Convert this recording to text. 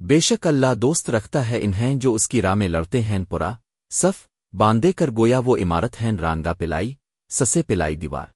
بے شک اللہ دوست رکھتا ہے انہیں جو اس کی راہ میں لڑتے ہیں پورا، صف باندھے کر گویا وہ عمارت ہیں، رانگا پلائی، سسے پلائی دیوار۔